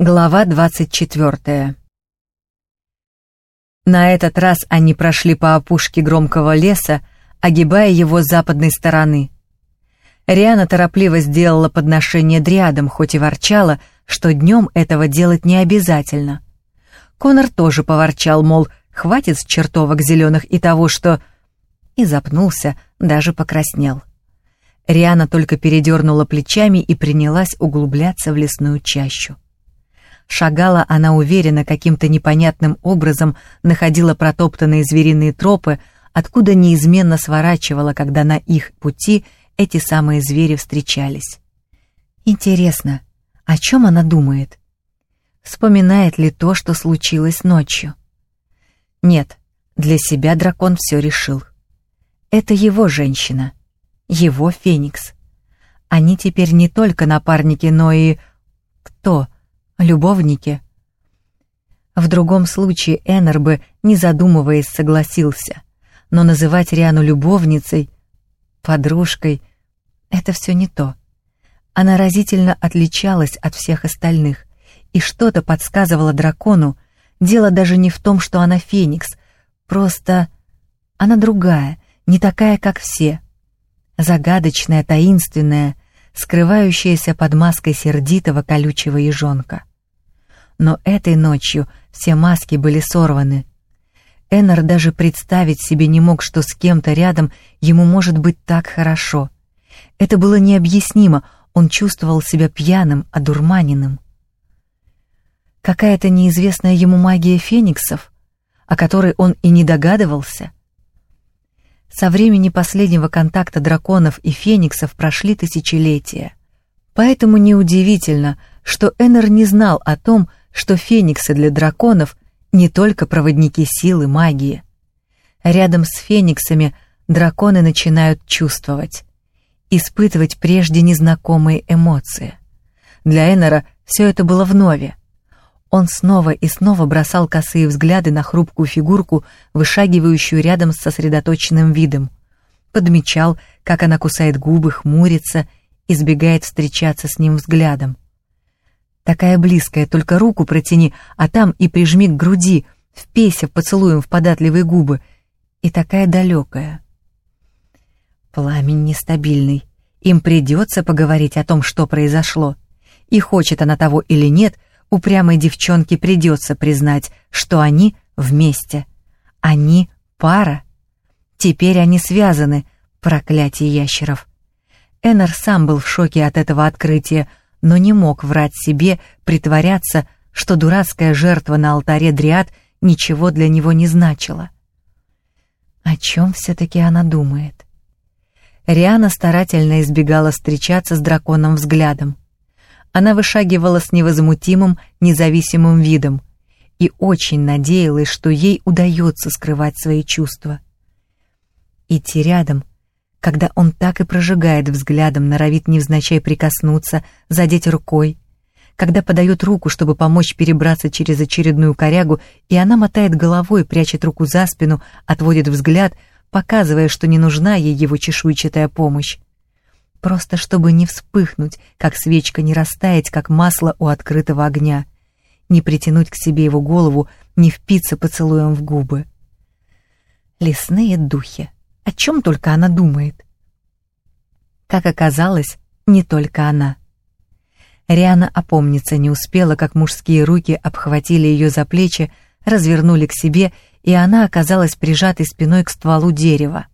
Глава 24 На этот раз они прошли по опушке громкого леса, огибая его с западной стороны. Риана торопливо сделала подношение дриадам, хоть и ворчала, что днем этого делать не обязательно. Конор тоже поворчал, мол, хватит с чертовок зеленых и того, что... И запнулся, даже покраснел. Риана только передернула плечами и принялась углубляться в лесную чащу. Шагала она уверенно, каким-то непонятным образом находила протоптанные звериные тропы, откуда неизменно сворачивала, когда на их пути эти самые звери встречались. Интересно, о чем она думает? Вспоминает ли то, что случилось ночью? Нет, для себя дракон все решил. Это его женщина, его Феникс. Они теперь не только напарники, но и... Кто? Кто? Любовники. В другом случае Эннер бы, не задумываясь, согласился. Но называть Риану любовницей, подружкой — это все не то. Она разительно отличалась от всех остальных, и что-то подсказывало дракону, дело даже не в том, что она Феникс, просто она другая, не такая, как все. Загадочная, таинственная, скрывающаяся под маской сердитого колючего ежонка но этой ночью все маски были сорваны. Эннер даже представить себе не мог, что с кем-то рядом ему может быть так хорошо. Это было необъяснимо, он чувствовал себя пьяным, одурманенным. Какая-то неизвестная ему магия фениксов, о которой он и не догадывался. Со времени последнего контакта драконов и фениксов прошли тысячелетия. Поэтому неудивительно, что Эннер не знал о том, что фениксы для драконов не только проводники силы магии. Рядом с фениксами драконы начинают чувствовать, испытывать прежде незнакомые эмоции. Для Эннера все это было вновь. Он снова и снова бросал косые взгляды на хрупкую фигурку, вышагивающую рядом с сосредоточенным видом. Подмечал, как она кусает губы, хмурится, избегает встречаться с ним взглядом. Такая близкая, только руку протяни, а там и прижми к груди, впейся поцелуем в податливые губы. И такая далекая. Пламень нестабильный. Им придется поговорить о том, что произошло. И хочет она того или нет, упрямой девчонке придется признать, что они вместе. Они пара. Теперь они связаны, проклятие ящеров. Эннер сам был в шоке от этого открытия, но не мог врать себе, притворяться, что дурацкая жертва на алтаре Дриад ничего для него не значила. О чем все-таки она думает? Риана старательно избегала встречаться с драконом взглядом. Она вышагивала с невозмутимым, независимым видом и очень надеялась, что ей удается скрывать свои чувства. Идти рядом — когда он так и прожигает взглядом, норовит невзначай прикоснуться, задеть рукой, когда подает руку, чтобы помочь перебраться через очередную корягу, и она мотает головой, прячет руку за спину, отводит взгляд, показывая, что не нужна ей его чешуйчатая помощь. Просто чтобы не вспыхнуть, как свечка, не растаять, как масло у открытого огня, не притянуть к себе его голову, не впиться поцелуем в губы. Лесные духи. О чем только она думает. Как оказалось, не только она. Риана опомниться не успела, как мужские руки обхватили ее за плечи, развернули к себе, и она оказалась прижатой спиной к стволу дерева.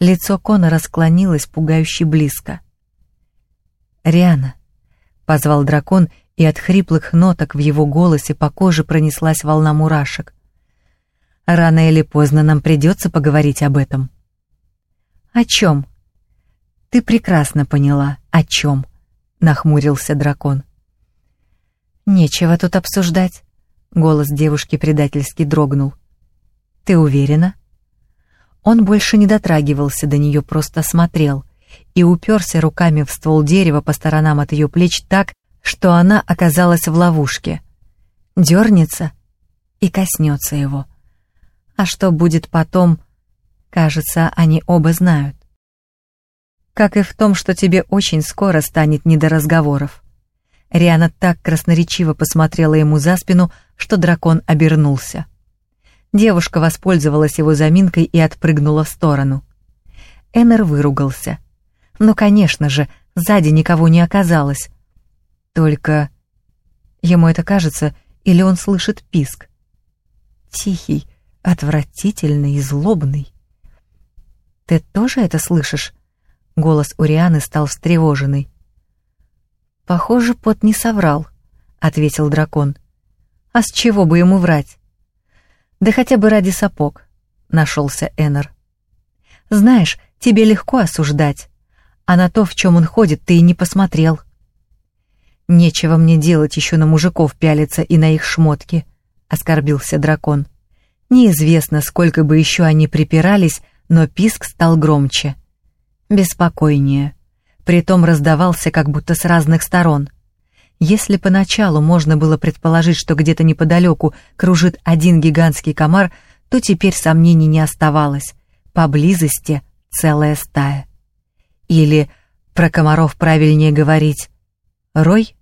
Лицо Конора склонилось пугающе близко. «Риана», — позвал дракон, и от хриплых ноток в его голосе по коже пронеслась волна мурашек. Рано или поздно нам придется поговорить об этом. О чем? Ты прекрасно поняла, о чем, нахмурился дракон. Нечего тут обсуждать. Голос девушки предательски дрогнул. Ты уверена? Он больше не дотрагивался до нее, просто смотрел и уперся руками в ствол дерева по сторонам от ее плеч так, что она оказалась в ловушке. Дернется и коснется его. А что будет потом, кажется, они оба знают. Как и в том, что тебе очень скоро станет не до разговоров. Риана так красноречиво посмотрела ему за спину, что дракон обернулся. Девушка воспользовалась его заминкой и отпрыгнула в сторону. Эннер выругался. Ну, конечно же, сзади никого не оказалось. Только... Ему это кажется, или он слышит писк. Тихий, отвратительный и злобный. «Ты тоже это слышишь?» Голос Урианы стал встревоженный. «Похоже, пот не соврал», — ответил дракон. «А с чего бы ему врать?» «Да хотя бы ради сапог», — нашелся Эннер. «Знаешь, тебе легко осуждать, а на то, в чем он ходит, ты и не посмотрел». «Нечего мне делать еще на мужиков пялиться и на их шмотки», — оскорбился дракон. Неизвестно, сколько бы еще они припирались, но писк стал громче. Беспокойнее притом раздавался как будто с разных сторон. Если поначалу можно было предположить, что где-то неподалеку кружит один гигантский комар, то теперь сомнений не оставалось. Поблизости целая стая. Или, про комаров правильнее говорить, рой?